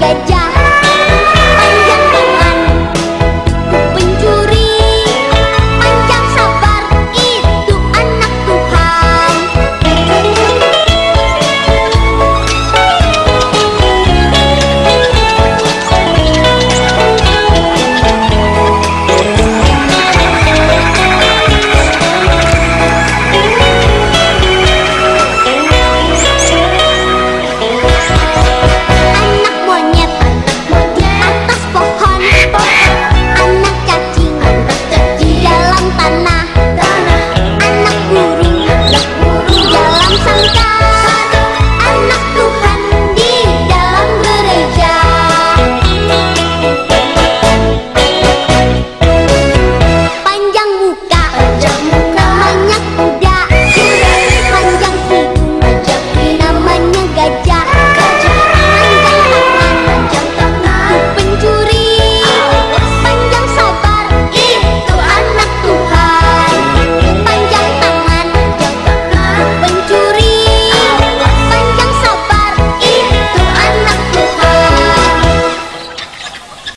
that